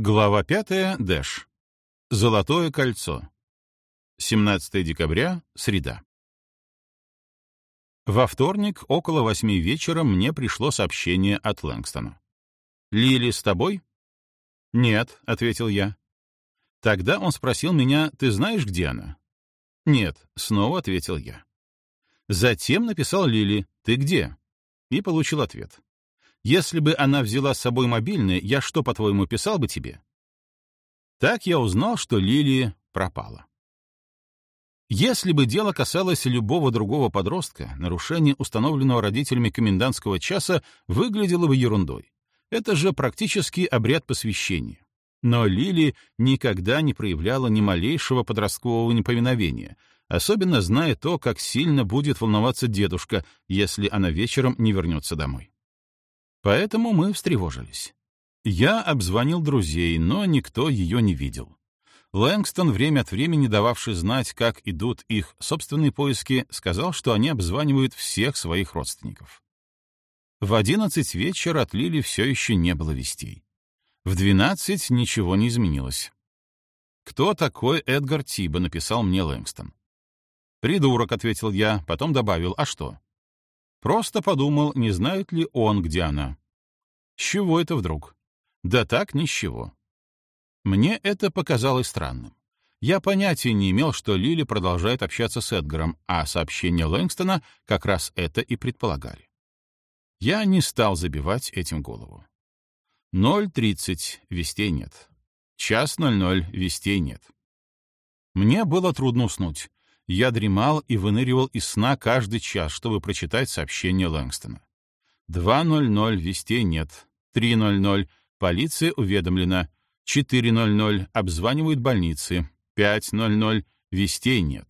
Глава 5. Дэш. Золотое кольцо. 17 декабря, среда. Во вторник около восьми вечера мне пришло сообщение от Лэнгстона. «Лили с тобой?» «Нет», — ответил я. Тогда он спросил меня, «Ты знаешь, где она?» «Нет», — снова ответил я. Затем написал Лили, «Ты где?» и получил ответ. Если бы она взяла с собой мобильный, я что, по-твоему, писал бы тебе? Так я узнал, что Лили пропала. Если бы дело касалось любого другого подростка, нарушение установленного родителями комендантского часа выглядело бы ерундой. Это же практически обряд посвящения. Но Лили никогда не проявляла ни малейшего подросткового неповиновения, особенно зная то, как сильно будет волноваться дедушка, если она вечером не вернется домой. Поэтому мы встревожились. Я обзвонил друзей, но никто ее не видел. Лэнгстон, время от времени дававший знать, как идут их собственные поиски, сказал, что они обзванивают всех своих родственников. В одиннадцать вечера от Лили все еще не было вестей. В двенадцать ничего не изменилось. «Кто такой Эдгар Тиба?» — написал мне Лэнгстон. «Придурок», — ответил я, потом добавил, «а что?» Просто подумал, не знает ли он, где она. С чего это вдруг? Да так, ни с чего. Мне это показалось странным. Я понятия не имел, что Лили продолжает общаться с Эдгаром, а сообщения Лэнгстона как раз это и предполагали. Я не стал забивать этим голову. 0.30, вестей нет. Час 00, вестей нет. Мне было трудно уснуть, я дремал и выныривал из сна каждый час, чтобы прочитать сообщение Лэнгстона. 2.00 вестей нет. 3.00 полиция уведомлена. 4.00 обзванивают больницы. 5.00 вестей нет.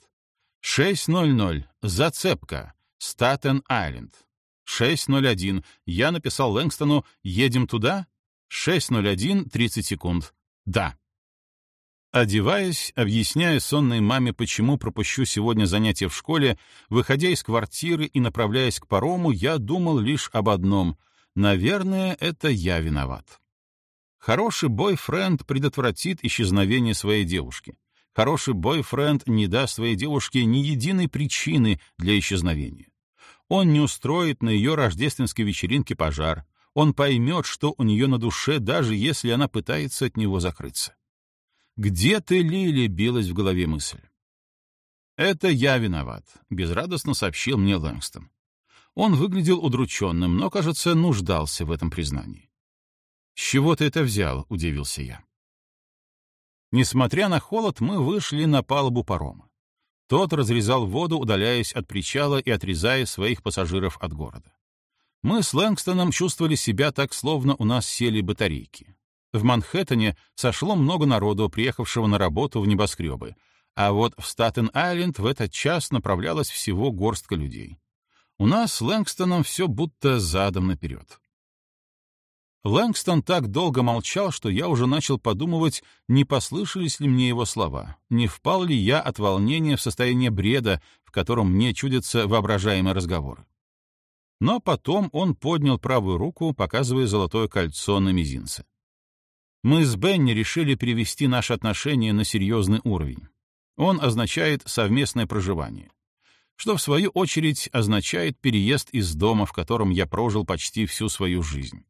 6.00 зацепка. Статен-Айленд. 6.01 я написал Лэнгстону «Едем туда?» 6.01 30 секунд. Да. Одеваясь, объясняя сонной маме, почему пропущу сегодня занятия в школе, выходя из квартиры и направляясь к парому, я думал лишь об одном — наверное, это я виноват. Хороший бойфренд предотвратит исчезновение своей девушки. Хороший бойфренд не даст своей девушке ни единой причины для исчезновения. Он не устроит на ее рождественской вечеринке пожар. Он поймет, что у нее на душе, даже если она пытается от него закрыться. «Где ты, Лили?» — билась в голове мысль. «Это я виноват», — безрадостно сообщил мне Лэнгстон. Он выглядел удрученным, но, кажется, нуждался в этом признании. «С чего ты это взял?» — удивился я. Несмотря на холод, мы вышли на палубу парома. Тот разрезал воду, удаляясь от причала и отрезая своих пассажиров от города. Мы с Лэнгстоном чувствовали себя так, словно у нас сели батарейки. В Манхэттене сошло много народу, приехавшего на работу в небоскребы, а вот в Статен-Айленд в этот час направлялась всего горстка людей. У нас с Лэнгстоном все будто задом наперед. Лэнгстон так долго молчал, что я уже начал подумывать, не послышались ли мне его слова, не впал ли я от волнения в состояние бреда, в котором мне чудятся воображаемые разговоры. Но потом он поднял правую руку, показывая золотое кольцо на мизинце мы с Бенни решили привести наши отношения на серьезный уровень. Он означает совместное проживание, что, в свою очередь, означает переезд из дома, в котором я прожил почти всю свою жизнь.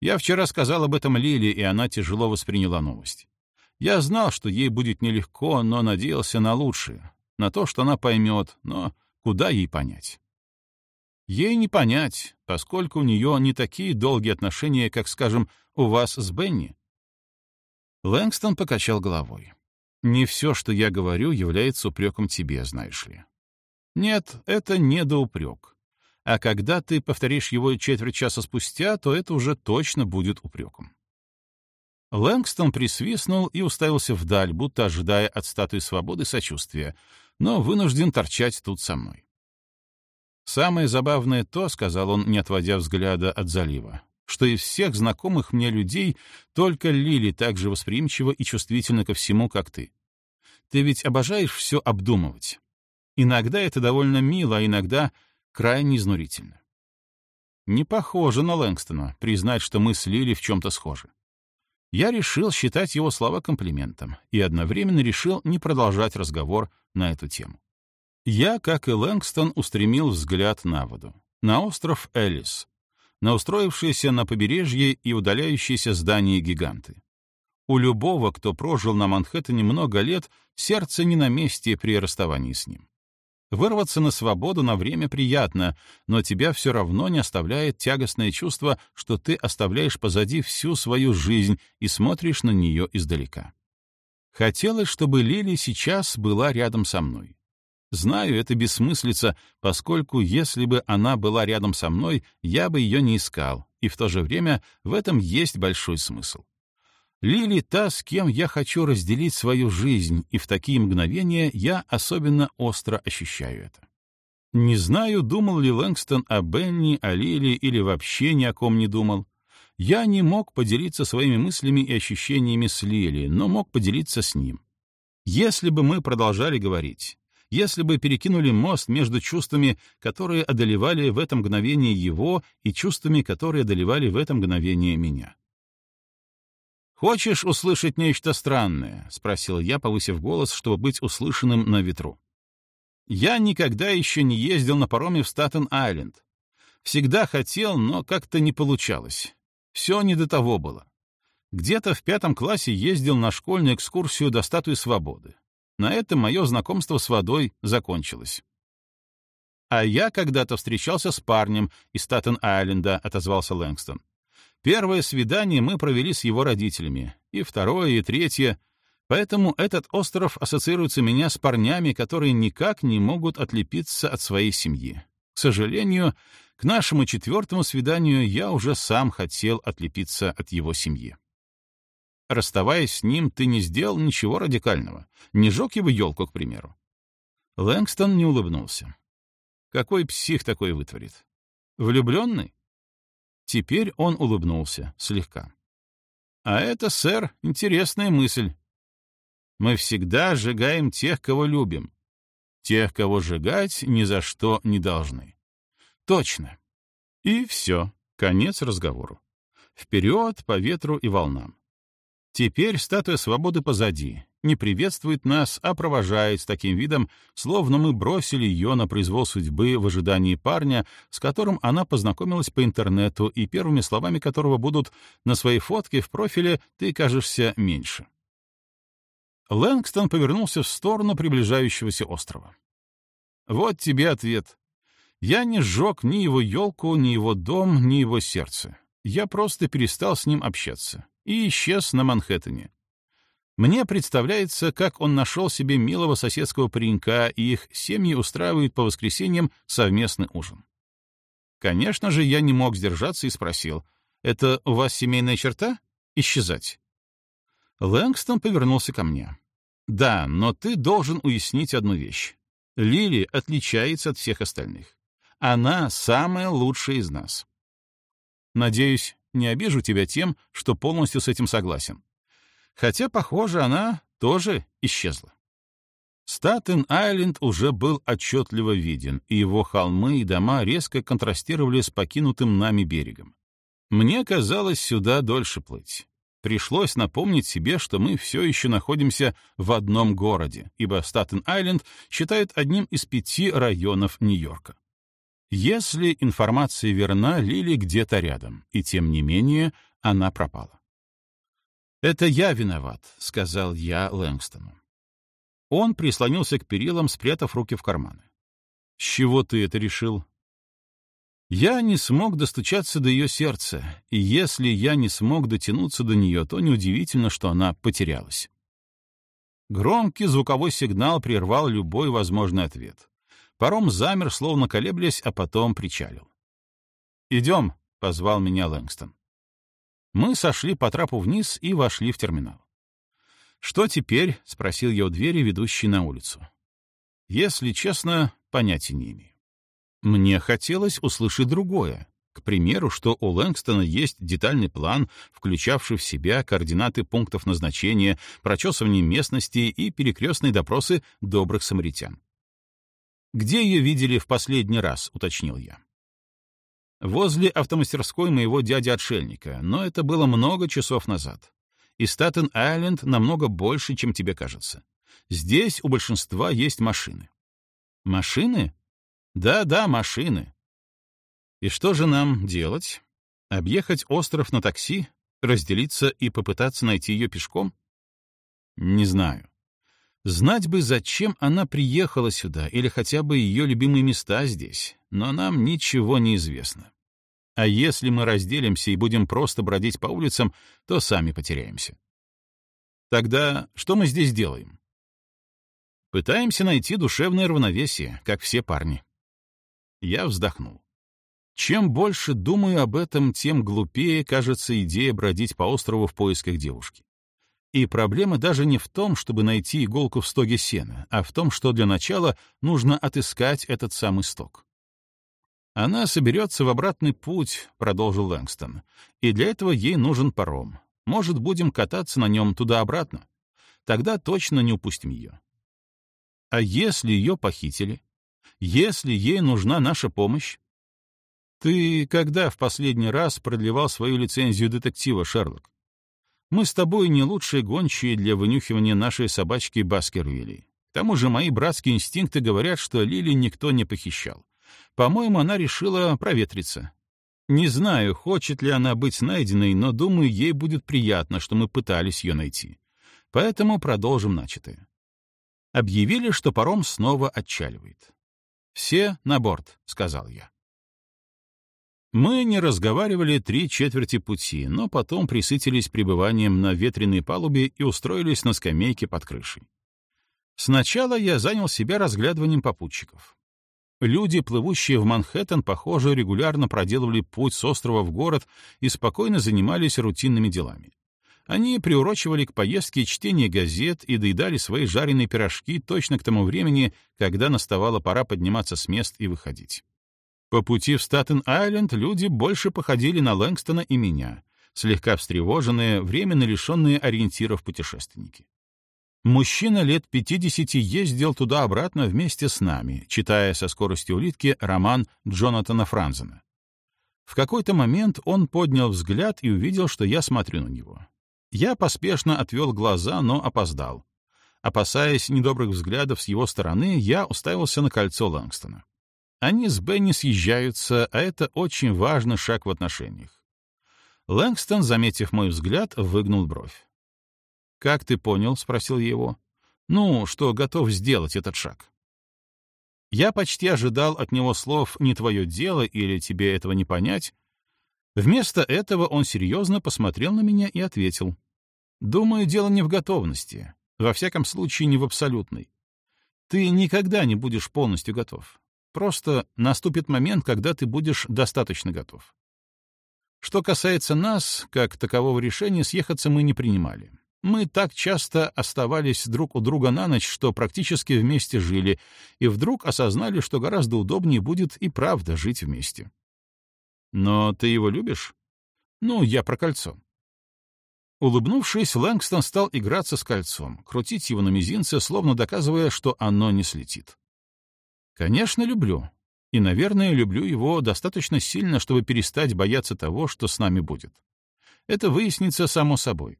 Я вчера сказал об этом Лиле, и она тяжело восприняла новость. Я знал, что ей будет нелегко, но надеялся на лучшее, на то, что она поймет, но куда ей понять? Ей не понять, поскольку у нее не такие долгие отношения, как, скажем, у вас с Бенни, Лэнгстон покачал головой. «Не все, что я говорю, является упреком тебе, знаешь ли». «Нет, это не доупрек. А когда ты повторишь его четверть часа спустя, то это уже точно будет упреком». Лэнгстон присвистнул и уставился вдаль, будто ожидая от статуи свободы сочувствия, но вынужден торчать тут со мной. «Самое забавное то, — сказал он, не отводя взгляда от залива, что из всех знакомых мне людей только Лили так же восприимчива и чувствительна ко всему, как ты. Ты ведь обожаешь все обдумывать. Иногда это довольно мило, а иногда крайне изнурительно. Не похоже на Лэнгстона признать, что мы с Лили в чем-то схожи. Я решил считать его слова комплиментом и одновременно решил не продолжать разговор на эту тему. Я, как и Лэнгстон, устремил взгляд на воду, на остров Элис, на устроившиеся на побережье и удаляющиеся здания гиганты. У любого, кто прожил на Манхэттене много лет, сердце не на месте при расставании с ним. Вырваться на свободу на время приятно, но тебя все равно не оставляет тягостное чувство, что ты оставляешь позади всю свою жизнь и смотришь на нее издалека. Хотелось, чтобы Лили сейчас была рядом со мной. Знаю, это бессмыслица, поскольку если бы она была рядом со мной, я бы ее не искал, и в то же время в этом есть большой смысл. Лили — та, с кем я хочу разделить свою жизнь, и в такие мгновения я особенно остро ощущаю это. Не знаю, думал ли Лэнгстон о Бенни, о Лили или вообще ни о ком не думал. Я не мог поделиться своими мыслями и ощущениями с Лили, но мог поделиться с ним. Если бы мы продолжали говорить, если бы перекинули мост между чувствами, которые одолевали в этом мгновении его, и чувствами, которые одолевали в этом мгновении меня. «Хочешь услышать нечто странное?» — спросил я, повысив голос, чтобы быть услышанным на ветру. «Я никогда еще не ездил на пароме в Статен-Айленд. Всегда хотел, но как-то не получалось. Все не до того было. Где-то в пятом классе ездил на школьную экскурсию до Статуи Свободы. На этом мое знакомство с водой закончилось. «А я когда-то встречался с парнем из Таттен-Айленда», — отозвался Лэнгстон. «Первое свидание мы провели с его родителями, и второе, и третье. Поэтому этот остров ассоциируется у меня с парнями, которые никак не могут отлепиться от своей семьи. К сожалению, к нашему четвертому свиданию я уже сам хотел отлепиться от его семьи». Расставаясь с ним, ты не сделал ничего радикального, не жег его елку, к примеру. Лэнгстон не улыбнулся. Какой псих такой вытворит? Влюблённый. Теперь он улыбнулся слегка. А это, сэр, интересная мысль. Мы всегда сжигаем тех, кого любим. Тех, кого сжигать, ни за что не должны. Точно. И всё, конец разговору. Вперёд по ветру и волнам. Теперь статуя свободы позади, не приветствует нас, а провожает с таким видом, словно мы бросили ее на произвол судьбы в ожидании парня, с которым она познакомилась по интернету и первыми словами которого будут «на своей фотке в профиле ты кажешься меньше». Лэнгстон повернулся в сторону приближающегося острова. «Вот тебе ответ. Я не сжег ни его елку, ни его дом, ни его сердце. Я просто перестал с ним общаться и исчез на Манхэттене. Мне представляется, как он нашел себе милого соседского паренька, и их семьи устраивают по воскресеньям совместный ужин. Конечно же, я не мог сдержаться и спросил, «Это у вас семейная черта? Исчезать?» Лэнгстон повернулся ко мне. «Да, но ты должен уяснить одну вещь. Лили отличается от всех остальных. Она самая лучшая из нас». «Надеюсь, не обижу тебя тем, что полностью с этим согласен. Хотя, похоже, она тоже исчезла. Статен-Айленд уже был отчетливо виден, и его холмы и дома резко контрастировали с покинутым нами берегом. Мне казалось сюда дольше плыть. Пришлось напомнить себе, что мы все еще находимся в одном городе, ибо Статен-Айленд считают одним из пяти районов Нью-Йорка. Если информация верна, Лили где-то рядом, и тем не менее она пропала. «Это я виноват», — сказал я Лэнгстону. Он прислонился к перилам, спрятав руки в карманы. «С чего ты это решил?» «Я не смог достучаться до ее сердца, и если я не смог дотянуться до нее, то неудивительно, что она потерялась». Громкий звуковой сигнал прервал любой возможный ответ. Паром замер, словно колеблясь, а потом причалил. «Идем», — позвал меня Лэнгстон. Мы сошли по трапу вниз и вошли в терминал. «Что теперь?» — спросил я у двери, ведущей на улицу. «Если честно, понятия не имею». Мне хотелось услышать другое. К примеру, что у Лэнгстона есть детальный план, включавший в себя координаты пунктов назначения, прочесывание местности и перекрестные допросы добрых самаритян. «Где ее видели в последний раз?» — уточнил я. «Возле автомастерской моего дяди-отшельника, но это было много часов назад. И Статен-Айленд намного больше, чем тебе кажется. Здесь у большинства есть машины». «Машины?» «Да-да, машины». «И что же нам делать? Объехать остров на такси, разделиться и попытаться найти ее пешком?» «Не знаю. Знать бы, зачем она приехала сюда, или хотя бы ее любимые места здесь, но нам ничего не известно. А если мы разделимся и будем просто бродить по улицам, то сами потеряемся. Тогда что мы здесь делаем? Пытаемся найти душевное равновесие, как все парни. Я вздохнул. Чем больше думаю об этом, тем глупее кажется идея бродить по острову в поисках девушки. И проблема даже не в том, чтобы найти иголку в стоге сена, а в том, что для начала нужно отыскать этот самый сток. «Она соберется в обратный путь», — продолжил Лэнгстон, «и для этого ей нужен паром. Может, будем кататься на нем туда-обратно? Тогда точно не упустим ее». «А если ее похитили? Если ей нужна наша помощь?» «Ты когда в последний раз продлевал свою лицензию детектива, Шерлок?» Мы с тобой не лучшие гончие для вынюхивания нашей собачки Баскервилли. К тому же мои братские инстинкты говорят, что Лили никто не похищал. По-моему, она решила проветриться. Не знаю, хочет ли она быть найденной, но думаю, ей будет приятно, что мы пытались ее найти. Поэтому продолжим начатое. Объявили, что паром снова отчаливает. «Все на борт», — сказал я. Мы не разговаривали три четверти пути, но потом присытились пребыванием на ветреной палубе и устроились на скамейке под крышей. Сначала я занял себя разглядыванием попутчиков. Люди, плывущие в Манхэттен, похоже, регулярно проделывали путь с острова в город и спокойно занимались рутинными делами. Они приурочивали к поездке чтение газет и доедали свои жареные пирожки точно к тому времени, когда наставала пора подниматься с мест и выходить. По пути в Статен-Айленд люди больше походили на Лэнгстона и меня, слегка встревоженные, временно лишенные ориентиров путешественники. Мужчина лет 50 ездил туда-обратно вместе с нами, читая со скоростью улитки роман Джонатана Франзена. В какой-то момент он поднял взгляд и увидел, что я смотрю на него. Я поспешно отвел глаза, но опоздал. Опасаясь недобрых взглядов с его стороны, я уставился на кольцо Лэнгстона. Они с Бенни съезжаются, а это очень важный шаг в отношениях. Лэнгстон, заметив мой взгляд, выгнул бровь. «Как ты понял?» — спросил его. «Ну, что готов сделать этот шаг». Я почти ожидал от него слов «не твое дело» или «тебе этого не понять». Вместо этого он серьезно посмотрел на меня и ответил. «Думаю, дело не в готовности. Во всяком случае, не в абсолютной. Ты никогда не будешь полностью готов. Просто наступит момент, когда ты будешь достаточно готов. Что касается нас, как такового решения съехаться мы не принимали. Мы так часто оставались друг у друга на ночь, что практически вместе жили, и вдруг осознали, что гораздо удобнее будет и правда жить вместе. Но ты его любишь? Ну, я про кольцо. Улыбнувшись, Лэнгстон стал играться с кольцом, крутить его на мизинце, словно доказывая, что оно не слетит. Конечно, люблю. И, наверное, люблю его достаточно сильно, чтобы перестать бояться того, что с нами будет. Это выяснится само собой.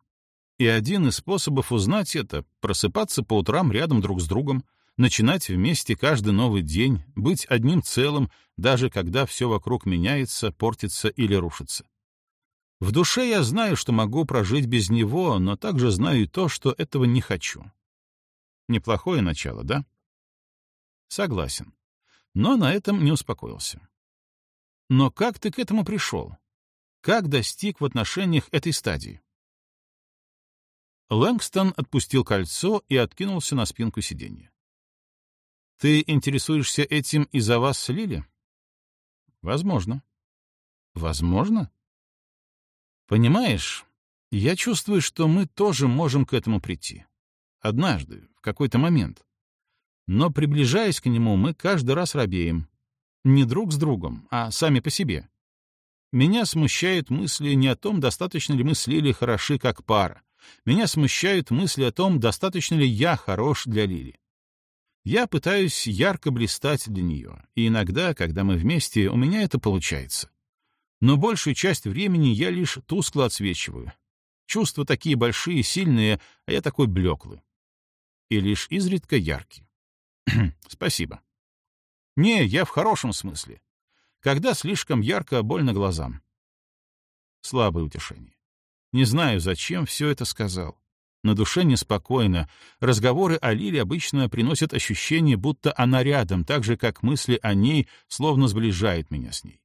И один из способов узнать это — просыпаться по утрам рядом друг с другом, начинать вместе каждый новый день, быть одним целым, даже когда все вокруг меняется, портится или рушится. В душе я знаю, что могу прожить без него, но также знаю и то, что этого не хочу. Неплохое начало, да? Согласен. Но на этом не успокоился. Но как ты к этому пришел? Как достиг в отношениях этой стадии? Лэнгстон отпустил кольцо и откинулся на спинку сиденья. «Ты интересуешься этим из-за вас с Лили?» «Возможно». «Возможно?» «Понимаешь, я чувствую, что мы тоже можем к этому прийти. Однажды, в какой-то момент. Но, приближаясь к нему, мы каждый раз робеем. Не друг с другом, а сами по себе. Меня смущают мысли не о том, достаточно ли мы с Лили хороши как пара. Меня смущают мысли о том, достаточно ли я хорош для Лили. Я пытаюсь ярко блистать для нее, и иногда, когда мы вместе, у меня это получается. Но большую часть времени я лишь тускло отсвечиваю. Чувства такие большие, сильные, а я такой блеклый. И лишь изредка яркий. Спасибо. Не, я в хорошем смысле. Когда слишком ярко, больно глазам. Слабое утешение. Не знаю, зачем все это сказал. На душе неспокойно. Разговоры о Лиле обычно приносят ощущение, будто она рядом, так же, как мысли о ней словно сближают меня с ней.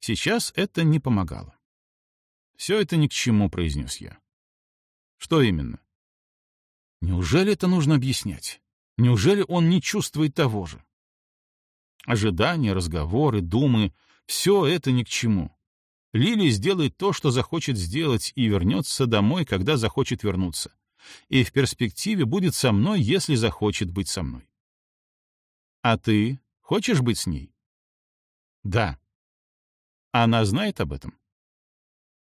Сейчас это не помогало. «Все это ни к чему», — произнес я. «Что именно?» «Неужели это нужно объяснять?» Неужели он не чувствует того же? Ожидания, разговоры, думы — все это ни к чему. Лили сделает то, что захочет сделать, и вернется домой, когда захочет вернуться. И в перспективе будет со мной, если захочет быть со мной. А ты хочешь быть с ней? Да. Она знает об этом?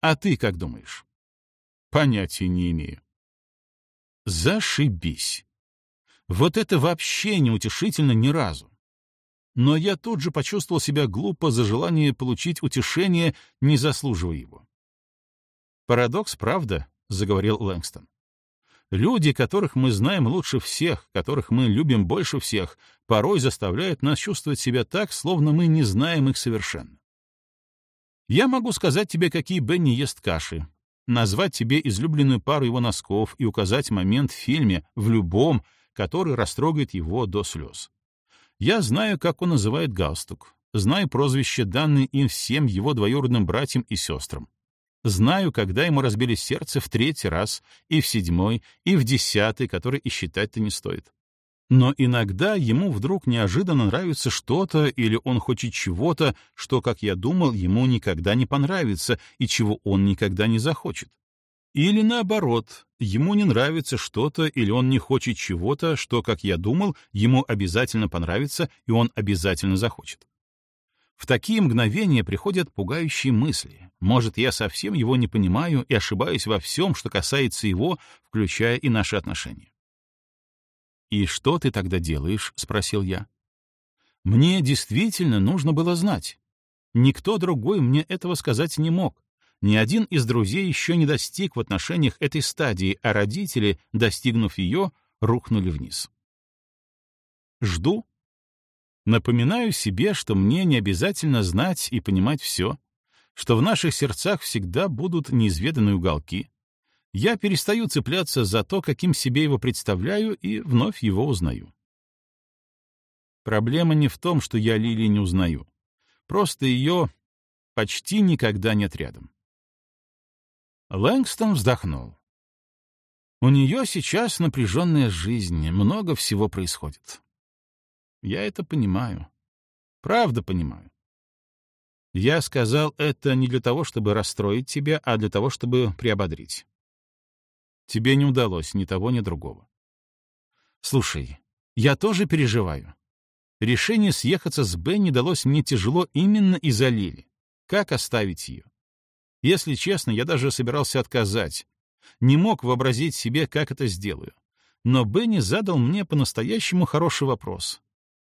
А ты как думаешь? Понятия не имею. Зашибись. Вот это вообще неутешительно ни разу. Но я тут же почувствовал себя глупо за желание получить утешение, не заслуживая его. «Парадокс, правда?» — заговорил Лэнгстон. «Люди, которых мы знаем лучше всех, которых мы любим больше всех, порой заставляют нас чувствовать себя так, словно мы не знаем их совершенно. Я могу сказать тебе, какие Бенни ест каши, назвать тебе излюбленную пару его носков и указать момент в фильме, в любом, который растрогает его до слез. Я знаю, как он называет галстук, знаю прозвище, данное им всем его двоюродным братьям и сестрам. Знаю, когда ему разбили сердце в третий раз, и в седьмой, и в десятый, который и считать-то не стоит. Но иногда ему вдруг неожиданно нравится что-то или он хочет чего-то, что, как я думал, ему никогда не понравится и чего он никогда не захочет. Или наоборот, ему не нравится что-то или он не хочет чего-то, что, как я думал, ему обязательно понравится и он обязательно захочет. В такие мгновения приходят пугающие мысли. Может, я совсем его не понимаю и ошибаюсь во всем, что касается его, включая и наши отношения. «И что ты тогда делаешь?» — спросил я. «Мне действительно нужно было знать. Никто другой мне этого сказать не мог. Ни один из друзей еще не достиг в отношениях этой стадии, а родители, достигнув ее, рухнули вниз. Жду. Напоминаю себе, что мне не обязательно знать и понимать все, что в наших сердцах всегда будут неизведанные уголки. Я перестаю цепляться за то, каким себе его представляю, и вновь его узнаю. Проблема не в том, что я Лили не узнаю. Просто ее почти никогда нет рядом. Лэнгстон вздохнул. У нее сейчас напряженная жизнь, много всего происходит. Я это понимаю. Правда понимаю. Я сказал это не для того, чтобы расстроить тебя, а для того, чтобы приободрить. Тебе не удалось ни того, ни другого. Слушай, я тоже переживаю. Решение съехаться с Бенни далось мне тяжело именно из-за Лили. Как оставить ее? Если честно, я даже собирался отказать. Не мог вообразить себе, как это сделаю. Но Бенни задал мне по-настоящему хороший вопрос.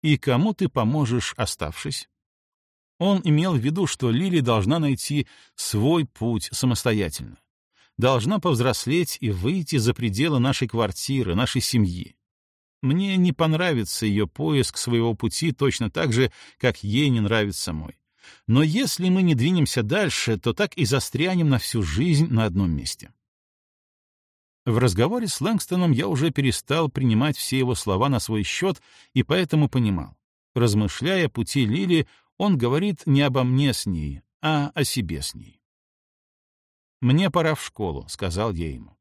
«И кому ты поможешь, оставшись?» Он имел в виду, что Лили должна найти свой путь самостоятельно. Должна повзрослеть и выйти за пределы нашей квартиры, нашей семьи. Мне не понравится ее поиск своего пути точно так же, как ей не нравится мой. Но если мы не двинемся дальше, то так и застрянем на всю жизнь на одном месте. В разговоре с Лэнгстоном я уже перестал принимать все его слова на свой счет и поэтому понимал. Размышляя пути Лили, он говорит не обо мне с ней, а о себе с ней. «Мне пора в школу», — сказал я ему.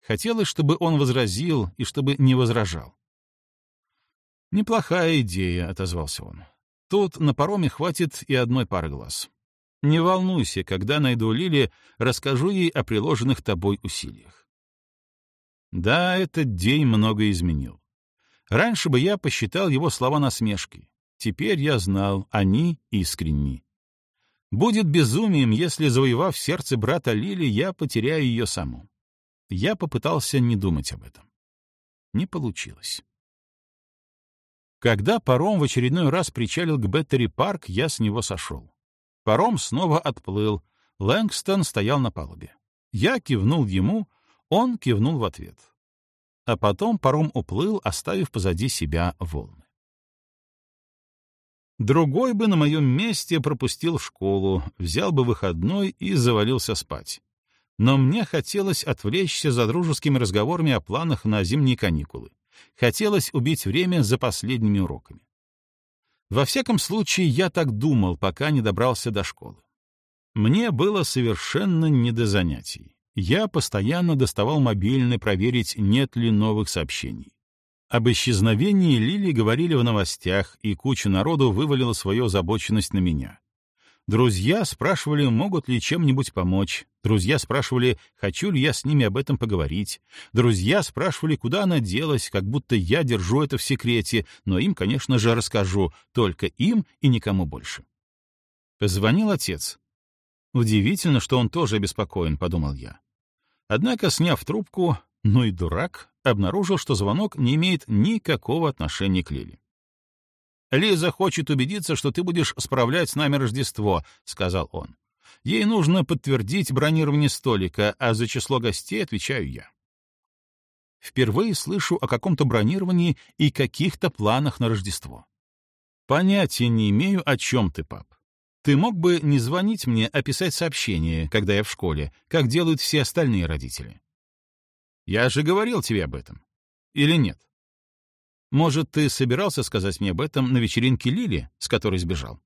Хотелось, чтобы он возразил и чтобы не возражал. «Неплохая идея», — отозвался он. Тут на пароме хватит и одной пары глаз. Не волнуйся, когда найду Лили, расскажу ей о приложенных тобой усилиях. Да, этот день многое изменил. Раньше бы я посчитал его слова насмешкой. Теперь я знал, они искренни. Будет безумием, если, завоевав сердце брата Лили, я потеряю ее саму. Я попытался не думать об этом. Не получилось. Когда паром в очередной раз причалил к Беттери-парк, я с него сошел. Паром снова отплыл. Лэнгстон стоял на палубе. Я кивнул ему, он кивнул в ответ. А потом паром уплыл, оставив позади себя волны. Другой бы на моем месте пропустил школу, взял бы выходной и завалился спать. Но мне хотелось отвлечься за дружескими разговорами о планах на зимние каникулы. Хотелось убить время за последними уроками. Во всяком случае, я так думал, пока не добрался до школы. Мне было совершенно не до занятий. Я постоянно доставал мобильный проверить, нет ли новых сообщений. Об исчезновении Лили говорили в новостях, и куча народу вывалила свою озабоченность на меня. Друзья спрашивали, могут ли чем-нибудь помочь. Друзья спрашивали, хочу ли я с ними об этом поговорить. Друзья спрашивали, куда она делась, как будто я держу это в секрете, но им, конечно же, расскажу, только им и никому больше. Позвонил отец. Удивительно, что он тоже обеспокоен, подумал я. Однако, сняв трубку, ну и дурак, обнаружил, что звонок не имеет никакого отношения к Лиле. «Лиза хочет убедиться, что ты будешь справлять с нами Рождество», — сказал он. Ей нужно подтвердить бронирование столика, а за число гостей отвечаю я. Впервые слышу о каком-то бронировании и каких-то планах на Рождество. Понятия не имею, о чем ты, пап. Ты мог бы не звонить мне, а писать сообщение, когда я в школе, как делают все остальные родители. Я же говорил тебе об этом. Или нет? Может, ты собирался сказать мне об этом на вечеринке Лили, с которой сбежал?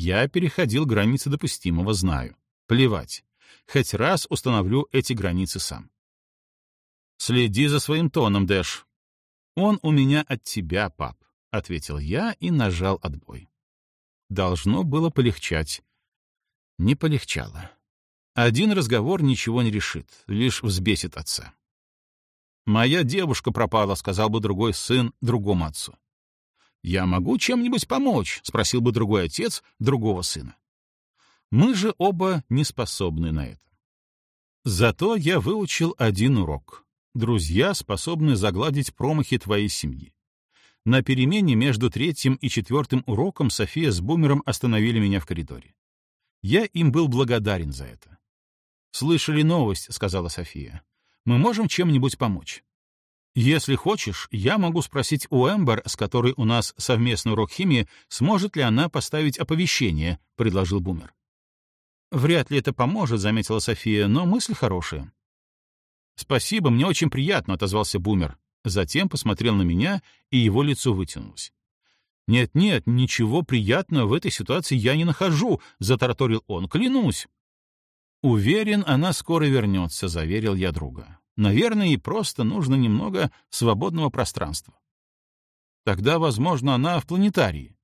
Я переходил границы допустимого, знаю. Плевать. Хоть раз установлю эти границы сам. «Следи за своим тоном, Дэш». «Он у меня от тебя, пап», — ответил я и нажал отбой. Должно было полегчать. Не полегчало. Один разговор ничего не решит, лишь взбесит отца. «Моя девушка пропала», — сказал бы другой сын другому отцу. «Я могу чем-нибудь помочь?» — спросил бы другой отец другого сына. Мы же оба не способны на это. Зато я выучил один урок. Друзья способны загладить промахи твоей семьи. На перемене между третьим и четвертым уроком София с Бумером остановили меня в коридоре. Я им был благодарен за это. «Слышали новость», — сказала София. «Мы можем чем-нибудь помочь?» Если хочешь, я могу спросить у Эмбер, с которой у нас совместный урок химии, сможет ли она поставить оповещение, — предложил Бумер. Вряд ли это поможет, — заметила София, — но мысль хорошая. Спасибо, мне очень приятно, — отозвался Бумер. Затем посмотрел на меня, и его лицо вытянулось. «Нет-нет, ничего приятного в этой ситуации я не нахожу», — затараторил он, — «клянусь». «Уверен, она скоро вернется», — заверил я друга. Наверное, и просто нужно немного свободного пространства. Тогда, возможно, она в планетарии.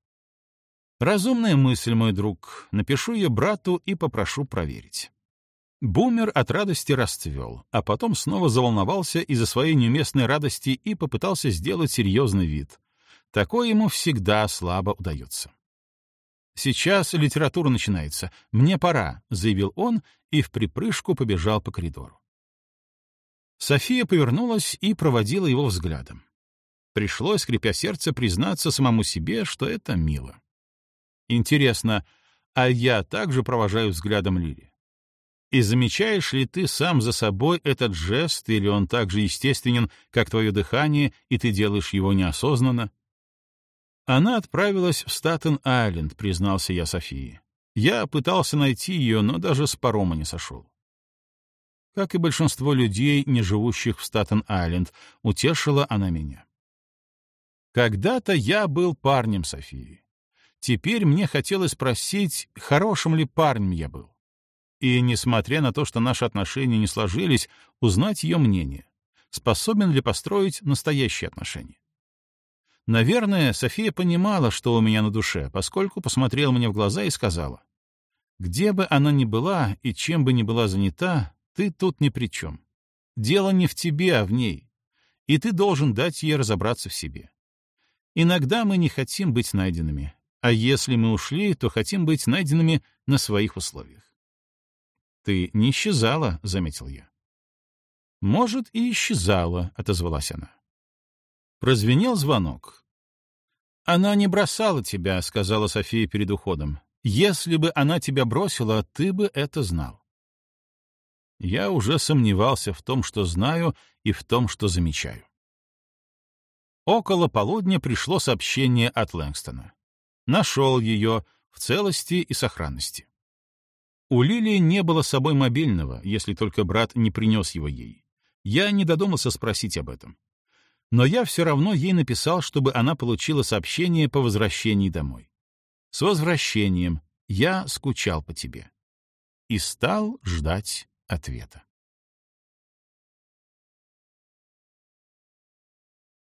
Разумная мысль, мой друг. Напишу ее брату и попрошу проверить. Бумер от радости расцвел, а потом снова заволновался из-за своей неуместной радости и попытался сделать серьезный вид. Такое ему всегда слабо удается. «Сейчас литература начинается. Мне пора», — заявил он и в припрыжку побежал по коридору. София повернулась и проводила его взглядом. Пришлось, скрипя сердце, признаться самому себе, что это мило. Интересно, а я также провожаю взглядом Лили. И замечаешь ли ты сам за собой этот жест, или он так же естественен, как твое дыхание, и ты делаешь его неосознанно? Она отправилась в Статен-Айленд, признался я Софии. Я пытался найти ее, но даже с парома не сошел. Как и большинство людей, не живущих в Статен-Айленд, утешила она меня. Когда-то я был парнем Софии. Теперь мне хотелось спросить, хорошим ли парнем я был. И, несмотря на то, что наши отношения не сложились, узнать ее мнение. Способен ли построить настоящие отношения? Наверное, София понимала, что у меня на душе, поскольку посмотрела мне в глаза и сказала, «Где бы она ни была и чем бы ни была занята, ты тут ни при чем. Дело не в тебе, а в ней. И ты должен дать ей разобраться в себе. Иногда мы не хотим быть найденными, а если мы ушли, то хотим быть найденными на своих условиях. «Ты не исчезала», — заметил я. «Может, и исчезала», — отозвалась она. Прозвенел звонок. «Она не бросала тебя», — сказала София перед уходом. «Если бы она тебя бросила, ты бы это знал» я уже сомневался в том, что знаю, и в том, что замечаю. Около полудня пришло сообщение от Лэнгстона. Нашел ее в целости и сохранности. У Лилии не было с собой мобильного, если только брат не принес его ей. Я не додумался спросить об этом. Но я все равно ей написал, чтобы она получила сообщение по возвращении домой. С возвращением я скучал по тебе. И стал ждать ответа.